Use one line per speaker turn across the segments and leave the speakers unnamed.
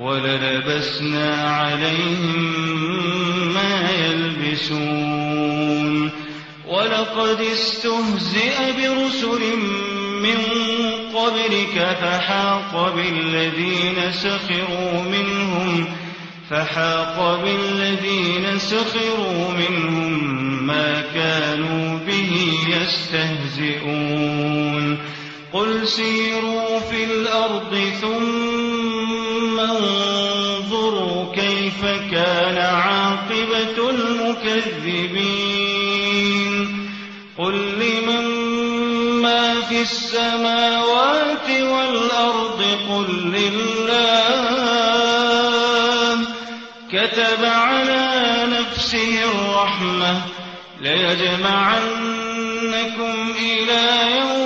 وللبسنا عليهم ما يلبسون. ولقد استهزئ برسل من قبلك فحاق بالذين سخروا منهم فحاق بالذين سخروا منهم ما كانوا به يستهزئون. قل سيروا في الأرض ثم انظروا كيف كان عاقبة المكذبين. قل لمن ما في السماوات والأرض قل لله. كتب على نفسه الرحمة ليجمعنكم إلى يوم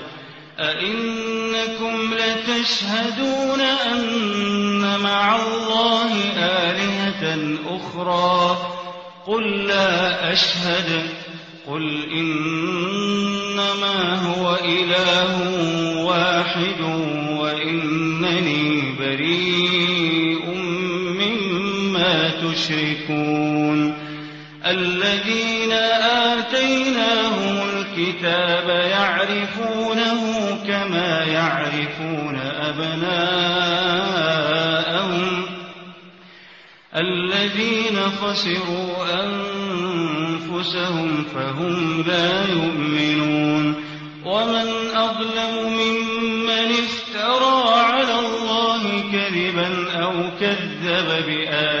أئنكم لتشهدون أن مع الله آلهة أخرى قل لا أشهد قل إنما هو إله واحد وإنني بريء مما تشركون الذين آتيناهم الكتاب يعرفونه كما يعرفون أبناءهم الذين خسروا أنفسهم فهم لا يؤمنون ومن أظلم ممن افترى على الله كذبا أو كذب بآياته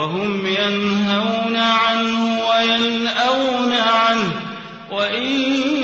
وهم ينهون عنه وينأون عنه وإن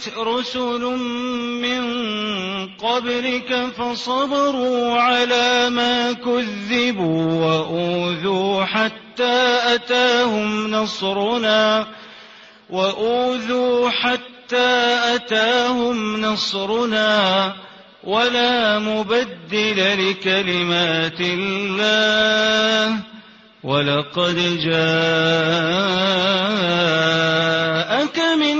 كذبت رسل من قبلك فصبروا على ما كذبوا وأوذوا حتى أتاهم نصرنا وأوذوا حتى أتاهم نصرنا. ولا مبدل لكلمات الله. ولقد جاءك من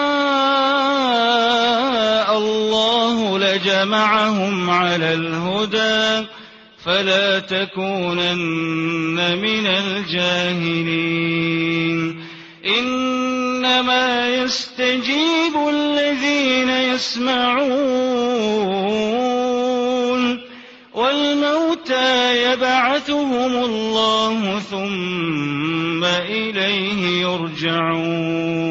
لجمعهم على الهدى فلا تكونن من الجاهلين. إنما يستجيب الذين يسمعون والموتى يبعثهم الله ثم إليه يرجعون.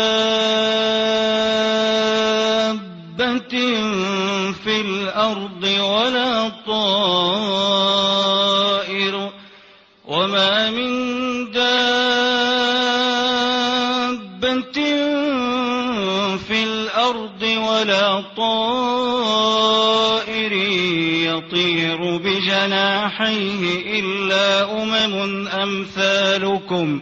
في الأرض ولا طائر وما من دابة في الأرض ولا طائر يطير بجناحيه إلا أمم أمثالكم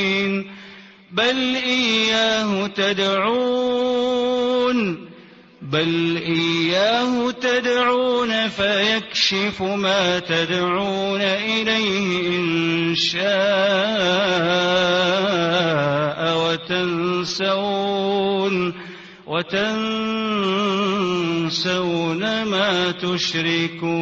بل إياه تدعون بل إياه تدعون فيكشف يكشف ما تدعون إليه إن شاء وتنسون وتنسون ما تشركون.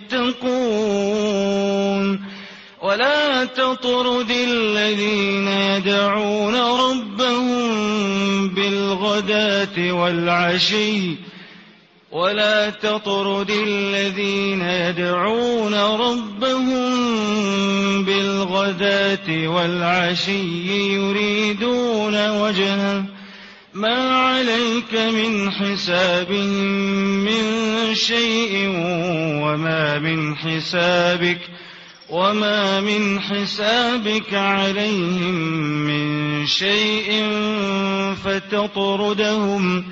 يتقون. ولا تطرد الذين يدعون ربهم بالغداة والعشي. ولا تطرد الذين يدعون ربهم بالغداة والعشي. يريدون وجهه. ما عليك من حسابهم من شيء وما من حسابك وما من حسابك عليهم من شيء فتطردهم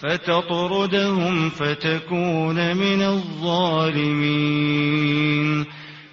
فتطردهم فتكون من الظالمين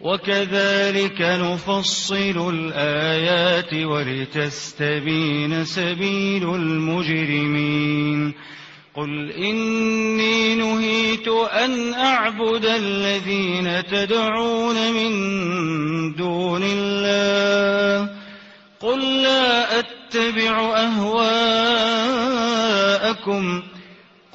وكذلك نفصل الآيات ولتستبين سبيل المجرمين. قل إني نهيت أن أعبد الذين تدعون من دون الله. قل لا أتبع أهواءكم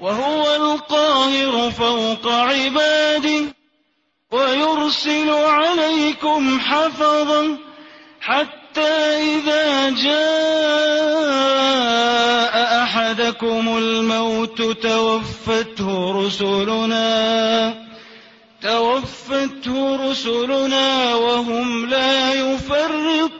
وهو القاهر فوق عباده ويرسل عليكم حفظا حتى إذا جاء أحدكم الموت توفته رسلنا توفته رسلنا وهم لا يفرطون.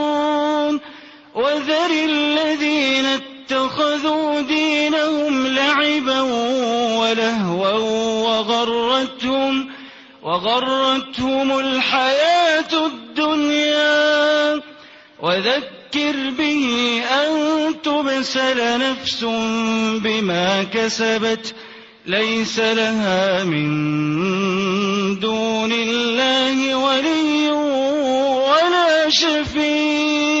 وذر الذين اتخذوا دينهم لعبا ولهوا وغرتهم وغرتهم الحياة الدنيا. وذكر به أن تبسل نفس بما كسبت ليس لها من دون الله ولي ولا شفيع.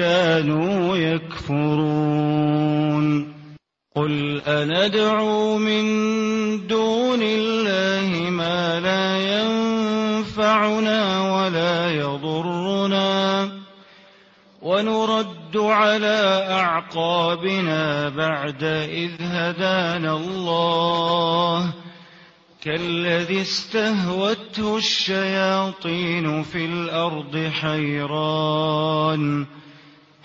كانوا يكفرون. قل أندعو من دون الله ما لا ينفعنا ولا يضرنا ونرد على أعقابنا بعد إذ هدانا الله. كالذي استهوته الشياطين في الأرض حيران.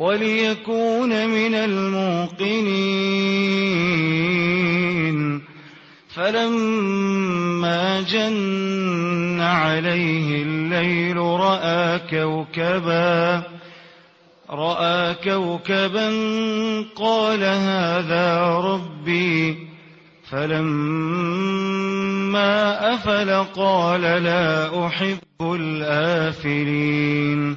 وليكون من الموقنين. فلما جن عليه الليل رأى كوكبا رأى كوكبا قال هذا ربي. فلما أفل قال لا أحب الآفلين.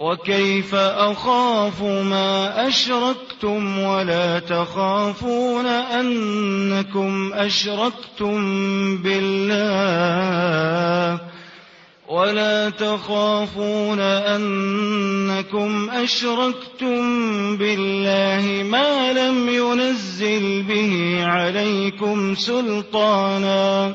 وكيف أخاف ما أشركتم ولا تخافون أنكم أشركتم بالله ولا تخافون أنكم أشركتم بالله ما لم ينزل به عليكم سلطانا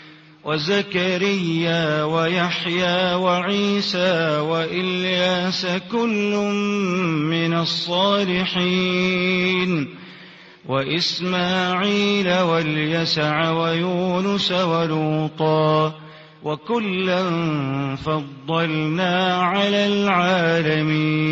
وزكريا ويحيى وعيسى وإلياس كل من الصالحين وإسماعيل واليسع ويونس ولوطا وكلا فضلنا على العالمين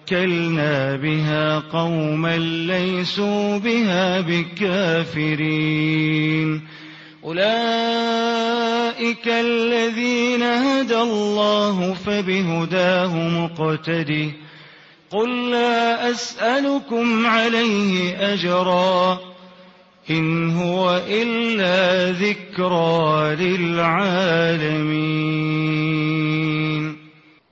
بها قوما ليسوا بها بكافرين أولئك الذين هدى الله فبهداه مقتده قل لا أسألكم عليه أجرا إن هو إلا ذكرى للعالمين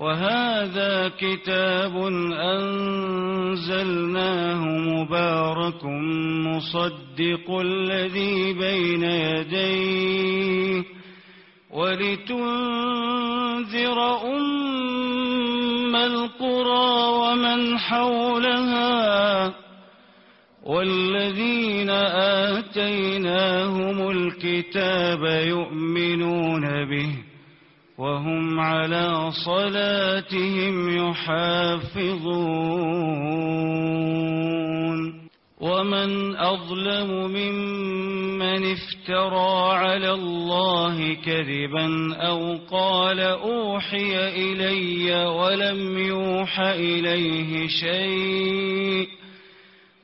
وهذا كتاب أنزلناه مبارك مصدق الذي بين يديه ولتنذر أم القرى ومن حولها والذين آتيناهم الكتاب يؤمنون به وهم على صلاتهم يحافظون. ومن أظلم ممن افترى على الله كذبا أو قال أوحي إلي ولم يوح إليه شيء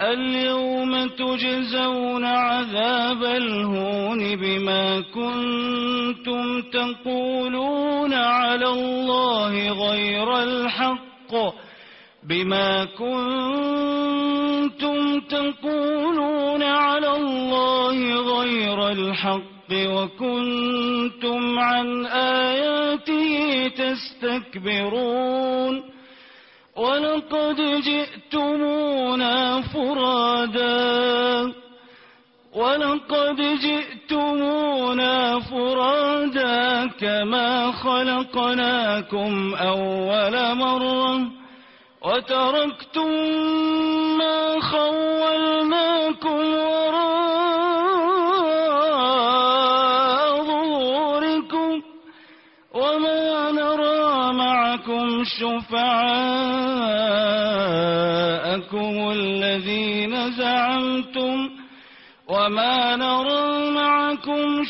اليوم تجزون عذاب الهون بما كنتم تقولون على الله غير الحق بما كنتم تقولون على الله غير الحق وكنتم عن آياته تستكبرون ولقد جئتمونا فرادا ولقد جئتمونا فرادا كما خلقناكم أول مرة وتركتم ما خولناكم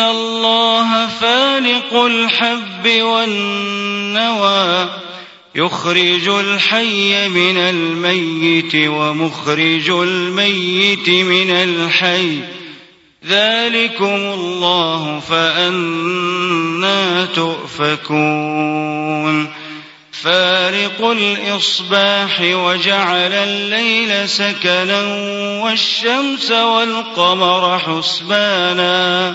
الله فالق الحب والنوى يخرج الحي من الميت ومخرج الميت من الحي ذلكم الله فأنا تؤفكون فارق الإصباح وجعل الليل سكنا والشمس والقمر حسبانا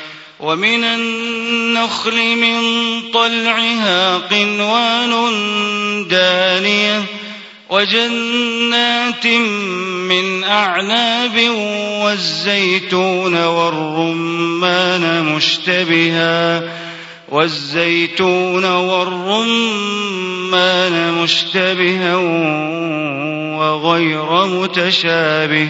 ومن النخل من طلعها قنوان دانية وجنات من أعناب والزيتون والرمان مشتبها والزيتون والرمان مشتبها وغير متشابه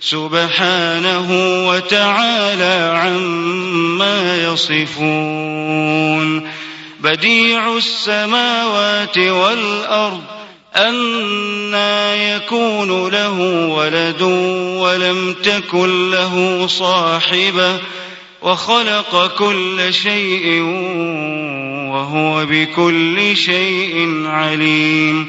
سبحانه وتعالى عما يصفون. بديع السماوات والأرض أنا يكون له ولد ولم تكن له صاحبة وخلق كل شيء وهو بكل شيء عليم.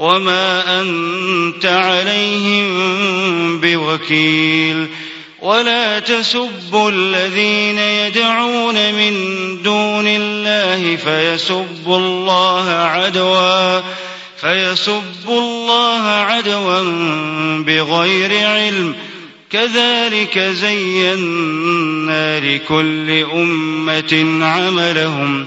وما أنت عليهم بوكيل ولا تسبوا الذين يدعون من دون الله فيسبوا الله عدوا فيسبوا الله عدوا بغير علم كذلك زينا لكل أمة عملهم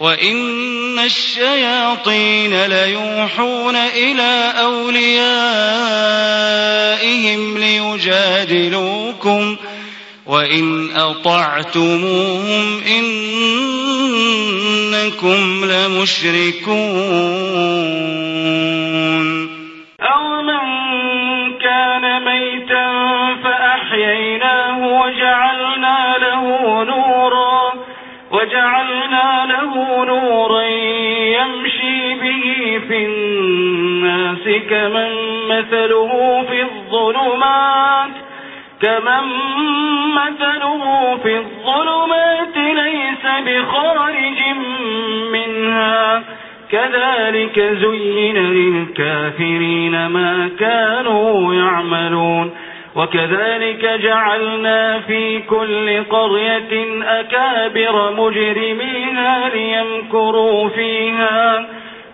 وإن الشياطين ليوحون إلى أوليائهم ليجادلوكم وإن أطعتموهم إنكم لمشركون
أو من الناس كمن مثله في الظلمات كمن مثله في الظلمات ليس بخارج منها كذلك زين للكافرين ما كانوا يعملون وكذلك جعلنا في كل قرية أكابر مجرميها ليمكروا فيها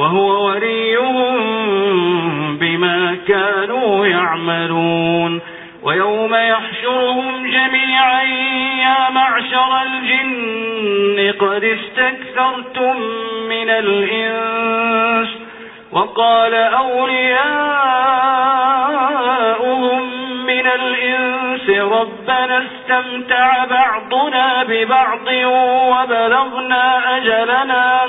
وهو وليهم بما كانوا يعملون. ويوم يحشرهم جميعا يا معشر الجن قد استكثرتم من الإنس. وقال أولياؤهم من الإنس ربنا استمتع بعضنا ببعض وبلغنا أجلنا.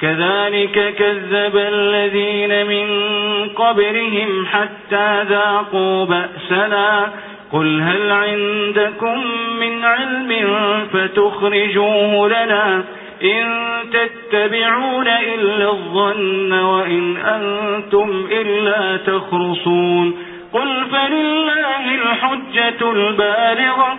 كذلك كذب الذين من قبلهم حتى ذاقوا بأسنا. قل هل عندكم من علم فتخرجوه لنا إن تتبعون إلا الظن وإن أنتم إلا تخرصون. قل فلله الحجة البالغة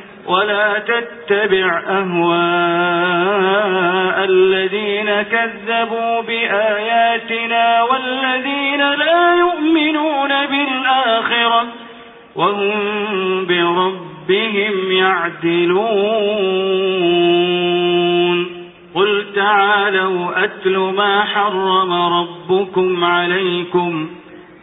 ولا تتبع أهواء الذين كذبوا بآياتنا والذين لا يؤمنون بالآخرة وهم بربهم يعدلون. قل تعالوا أتل ما حرم ربكم عليكم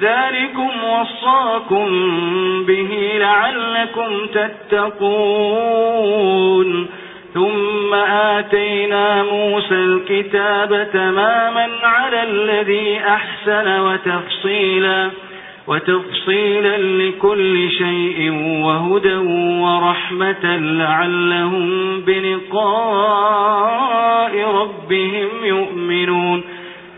ذلكم وصاكم به لعلكم تتقون. ثم آتينا موسى الكتاب تماما على الذي أحسن وتفصيلا وتفصيلا لكل شيء وهدى ورحمة لعلهم بلقاء ربهم يؤمنون.